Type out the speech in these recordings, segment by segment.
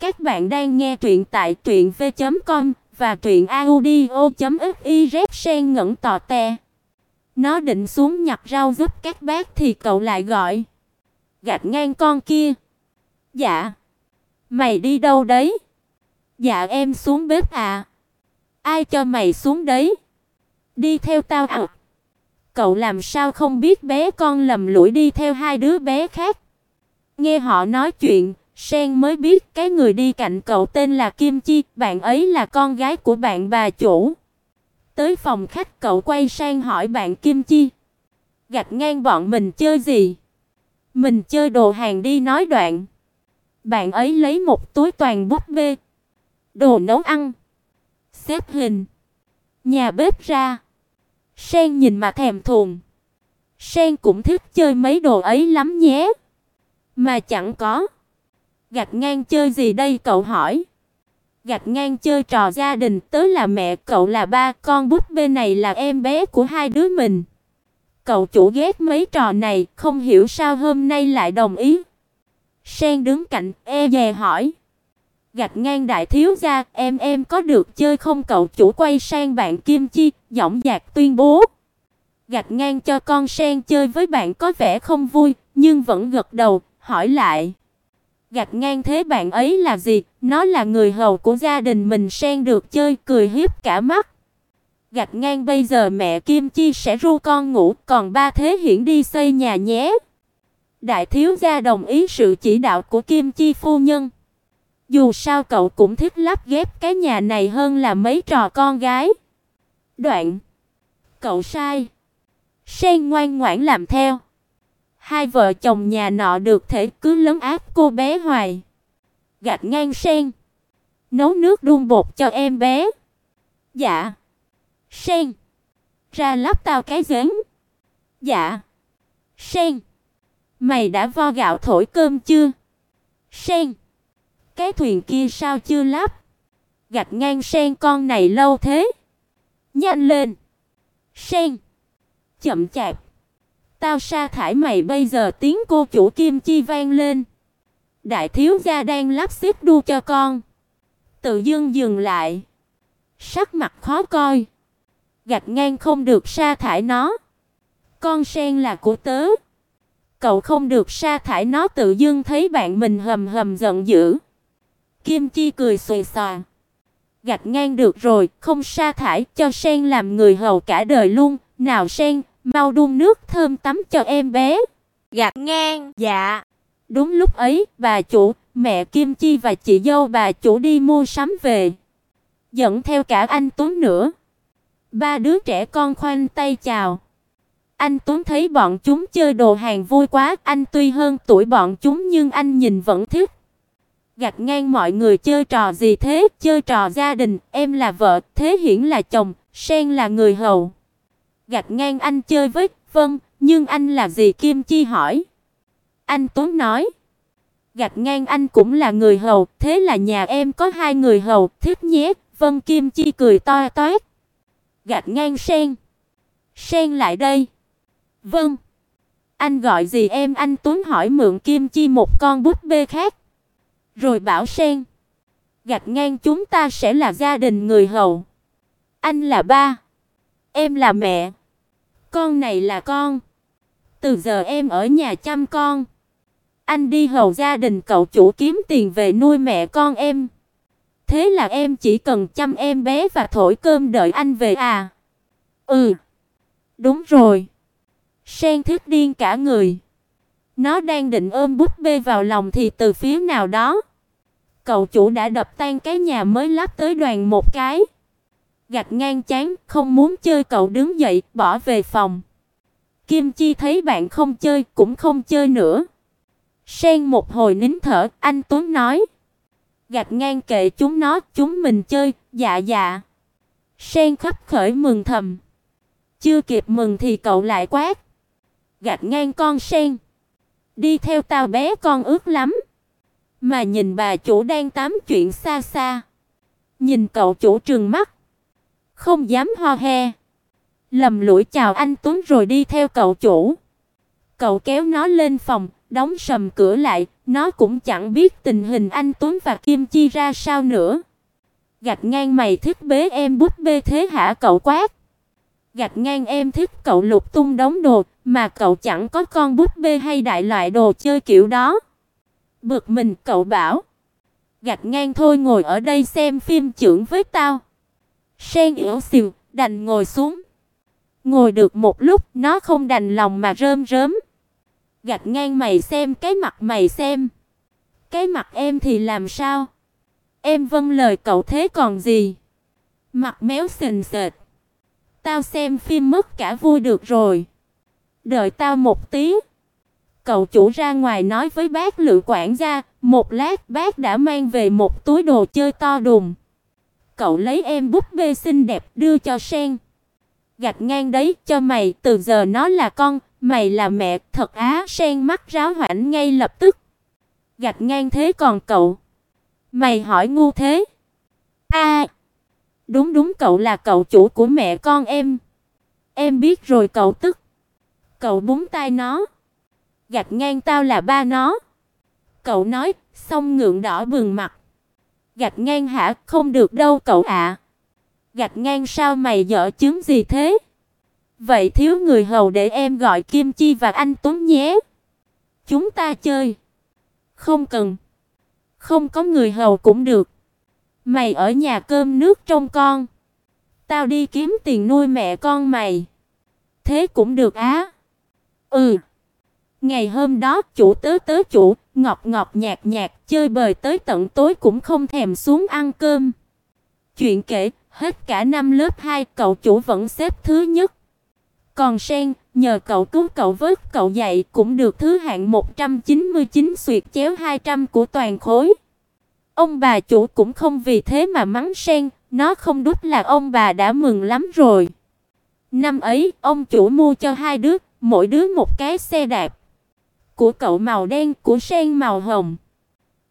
Các bạn đang nghe truyện tại truyệnv.com và truyệnaudio.fiz sen ngẩn tò te. Nó định xuống nhặt rau giúp các bác thì cậu lại gọi. Gạt ngang con kia. Dạ. Mày đi đâu đấy? Dạ em xuống bếp à. Ai cho mày xuống đấy? Đi theo tao à? Cậu làm sao không biết bé con lầm lũi đi theo hai đứa bé khác. Nghe họ nói chuyện, Sen mới biết cái người đi cạnh cậu tên là Kim Chi, bạn ấy là con gái của bạn bà chủ. Tới phòng khách cậu quay sang hỏi bạn Kim Chi. Gạch ngang bọn mình chơi gì? Mình chơi đồ hàng đi nói đoạn. Bạn ấy lấy một túi toàn bút bê, đồ nấu ăn, xếp hình, nhà bếp ra. Sen nhìn mà thèm thuồng. Sen cũng thích chơi mấy đồ ấy lắm nhé. Mà chẳng có. Gạch ngang chơi gì đây cậu hỏi. Gạch ngang chơi trò gia đình, tớ là mẹ, cậu là ba, con búp bê này là em bé của hai đứa mình. Cậu chủ ghét mấy trò này, không hiểu sao hôm nay lại đồng ý. Sen đứng cạnh, e dè hỏi. Gạch ngang đại thiếu gia, em em có được chơi không cậu chủ quay sang bạn Kim Chi, giọng dạc tuyên bố. Gạch ngang cho con Sen chơi với bạn có vẻ không vui, nhưng vẫn gật đầu, hỏi lại. Gạch ngang thế bạn ấy là gì? Nó là người hầu của gia đình mình Sen được chơi cười hiếp cả mắt. Gạch ngang bây giờ mẹ Kim Chi sẽ ru con ngủ, còn ba thế hiển đi xây nhà nhé. Đại thiếu gia đồng ý sự chỉ đạo của Kim Chi phu nhân. Dù sao cậu cũng thích lắp ghép cái nhà này hơn là mấy trò con gái. Đoạn. Cậu sai. Sen ngoan ngoãn làm theo. Hai vợ chồng nhà nọ được thể cứ lấn áp cô bé hoài. Gạch ngang sen. Nấu nước đun bột cho em bé. Dạ. Sen. Ra lắp tao cái giếng. Dạ. Sen. Mày đã vo gạo thổi cơm chưa? Sen. Cái thuyền kia sao chưa lắp? Gạch ngang sen con này lâu thế. Nhanh lên. Sen. Chậm chạp. Tao sa thải mày bây giờ tiếng cô chủ Kim Chi vang lên. Đại thiếu gia đang lắp xếp đu cho con. Tự dưng dừng lại. Sắc mặt khó coi. Gạch ngang không được sa thải nó. Con sen là của tớ. Cậu không được sa thải nó tự dưng thấy bạn mình hầm hầm giận dữ. Kim Chi cười xòe xòa. Gạch ngang được rồi, không sa thải, cho sen làm người hầu cả đời luôn. Nào sen, mau đun nước thơm tắm cho em bé. Gạt ngang, dạ. Đúng lúc ấy, bà chủ, mẹ Kim Chi và chị dâu bà chủ đi mua sắm về. Dẫn theo cả anh Tuấn nữa. Ba đứa trẻ con khoanh tay chào. Anh Tuấn thấy bọn chúng chơi đồ hàng vui quá, anh tuy hơn tuổi bọn chúng nhưng anh nhìn vẫn thích. Gạt ngang mọi người chơi trò gì thế? Chơi trò gia đình, em là vợ, Thế Hiển là chồng, Sen là người hầu gạch ngang anh chơi với, vâng, nhưng anh là gì Kim Chi hỏi. Anh Tuấn nói, gạch ngang anh cũng là người hầu, thế là nhà em có hai người hầu, thích nhé, vâng Kim Chi cười to toét. Gạch ngang sen. Sen lại đây. Vâng. Anh gọi gì em anh Tuấn hỏi mượn Kim Chi một con búp bê khác. Rồi bảo sen. Gạch ngang chúng ta sẽ là gia đình người hầu. Anh là ba. Em là mẹ. Con này là con. Từ giờ em ở nhà chăm con. Anh đi hầu gia đình cậu chủ kiếm tiền về nuôi mẹ con em. Thế là em chỉ cần chăm em bé và thổi cơm đợi anh về à? Ừ. Đúng rồi. Sen thức điên cả người. Nó đang định ôm búp bê vào lòng thì từ phía nào đó, cậu chủ đã đập tan cái nhà mới lắp tới đoàn một cái gạt ngang chán, không muốn chơi cậu đứng dậy, bỏ về phòng. Kim Chi thấy bạn không chơi, cũng không chơi nữa. Sen một hồi nín thở, anh Tuấn nói: "Gạt ngang kệ chúng nó, chúng mình chơi." "Dạ dạ." Sen khắp khởi mừng thầm. Chưa kịp mừng thì cậu lại quát: "Gạt ngang con Sen, đi theo tao bé con ướt lắm." Mà nhìn bà chủ đang tám chuyện xa xa. Nhìn cậu chủ trừng mắt không dám ho he. Lầm lũi chào anh Tuấn rồi đi theo cậu chủ. Cậu kéo nó lên phòng, đóng sầm cửa lại, nó cũng chẳng biết tình hình anh Tuấn và Kim Chi ra sao nữa. Gạch ngang mày thích bế em bút bê thế hả cậu quát. Gạch ngang em thích cậu lục tung đống đồ, mà cậu chẳng có con bút bê hay đại loại đồ chơi kiểu đó. Bực mình cậu bảo. Gạch ngang thôi ngồi ở đây xem phim trưởng với tao. Sen yếu xìu, đành ngồi xuống. Ngồi được một lúc, nó không đành lòng mà rơm rớm. Gạch ngang mày xem cái mặt mày xem. Cái mặt em thì làm sao? Em vâng lời cậu thế còn gì? Mặt méo sình sệt. Tao xem phim mất cả vui được rồi. Đợi tao một tí. Cậu chủ ra ngoài nói với bác lự quản gia, một lát bác đã mang về một túi đồ chơi to đùng. Cậu lấy em búp bê xinh đẹp đưa cho Sen. Gạch ngang đấy cho mày, từ giờ nó là con, mày là mẹ, thật á, Sen mắt ráo hoảnh ngay lập tức. Gạch ngang thế còn cậu? Mày hỏi ngu thế? A. đúng đúng cậu là cậu chủ của mẹ con em. Em biết rồi cậu tức. Cậu búng tay nó. Gạch ngang tao là ba nó. Cậu nói, xong ngượng đỏ bừng mặt. Gạch ngang hả, không được đâu cậu ạ. Gạch ngang sao mày dở chứng gì thế? Vậy thiếu người hầu để em gọi Kim Chi và anh Tuấn nhé. Chúng ta chơi. Không cần. Không có người hầu cũng được. Mày ở nhà cơm nước trông con. Tao đi kiếm tiền nuôi mẹ con mày. Thế cũng được á. Ừ. Ngày hôm đó, chủ tớ tớ chủ, ngọt ngọt nhạt nhạt, chơi bời tới tận tối cũng không thèm xuống ăn cơm. Chuyện kể, hết cả năm lớp 2, cậu chủ vẫn xếp thứ nhất. Còn Sen, nhờ cậu cứu cậu vớt cậu dậy cũng được thứ hạng 199 xuyệt chéo 200 của toàn khối. Ông bà chủ cũng không vì thế mà mắng Sen, nó không đút là ông bà đã mừng lắm rồi. Năm ấy, ông chủ mua cho hai đứa, mỗi đứa một cái xe đạp. Của cậu màu đen, của Sen màu hồng.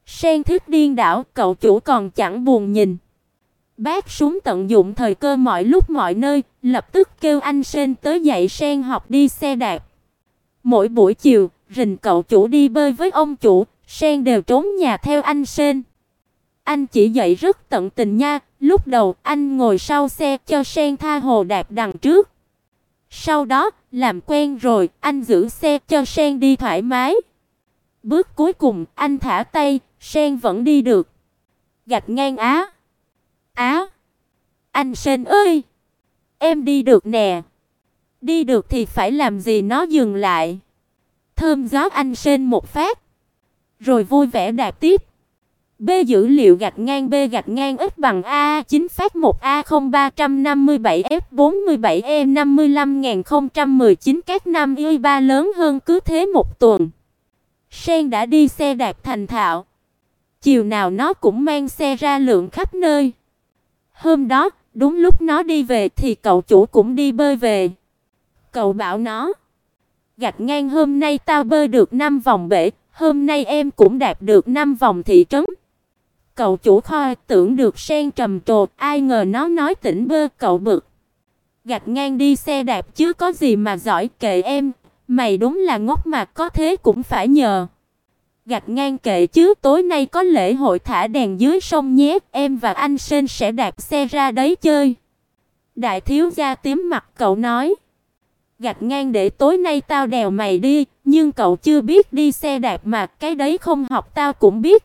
Sen thích điên đảo, cậu chủ còn chẳng buồn nhìn. Bác súng tận dụng thời cơ mọi lúc mọi nơi, lập tức kêu anh Sen tới dạy Sen học đi xe đạp. Mỗi buổi chiều, rình cậu chủ đi bơi với ông chủ, Sen đều trốn nhà theo anh Sen. Anh chỉ dạy rất tận tình nha, lúc đầu anh ngồi sau xe cho Sen tha hồ đạp đằng trước. Sau đó, làm quen rồi, anh giữ xe cho Sen đi thoải mái. Bước cuối cùng, anh thả tay, Sen vẫn đi được. Gạch ngang á. Á. anh Sen ơi, em đi được nè. Đi được thì phải làm gì nó dừng lại. Thơm gió anh Sen một phát, rồi vui vẻ đạp tiếp. B dữ liệu gạch ngang B gạch ngang ít bằng A chính phát 1A0357 F47E 55019 các năm y ba lớn hơn cứ thế một tuần. Sen đã đi xe đạp thành thạo. Chiều nào nó cũng mang xe ra lượng khắp nơi. Hôm đó, đúng lúc nó đi về thì cậu chủ cũng đi bơi về. Cậu bảo nó, gạch ngang hôm nay tao bơi được 5 vòng bể, hôm nay em cũng đạp được 5 vòng thị trấn. Cậu chủ kho tưởng được sen trầm trồ, ai ngờ nó nói tỉnh bơ cậu bực. Gạch ngang đi xe đạp chứ có gì mà giỏi kệ em, mày đúng là ngốc mà có thế cũng phải nhờ. Gạch ngang kệ chứ tối nay có lễ hội thả đèn dưới sông nhé, em và anh Sên sẽ đạp xe ra đấy chơi. Đại thiếu gia tím mặt cậu nói. Gạch ngang để tối nay tao đèo mày đi, nhưng cậu chưa biết đi xe đạp mà, cái đấy không học tao cũng biết.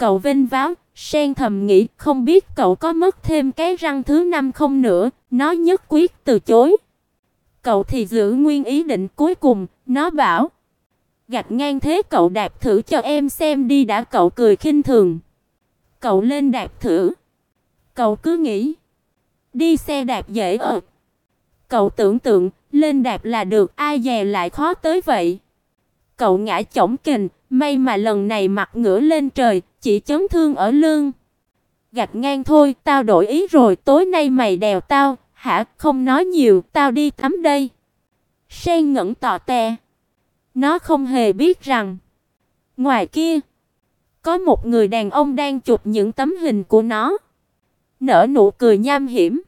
Cậu vênh váo, Sen thầm nghĩ không biết cậu có mất thêm cái răng thứ năm không nữa, nó nhất quyết từ chối. Cậu thì giữ nguyên ý định cuối cùng, nó bảo: "Gạch ngang thế cậu đạp thử cho em xem đi." Đã cậu cười khinh thường. Cậu lên đạp thử. Cậu cứ nghĩ, đi xe đạp dễ ợt. Cậu tưởng tượng, lên đạp là được, ai dè lại khó tới vậy. Cậu ngã chổng kình, may mà lần này mặt ngửa lên trời, chỉ chấn thương ở lưng. Gạch ngang thôi, tao đổi ý rồi, tối nay mày đèo tao, hả? Không nói nhiều, tao đi tắm đây. Sen ngẩn tò te. Nó không hề biết rằng ngoài kia có một người đàn ông đang chụp những tấm hình của nó. Nở nụ cười nham hiểm.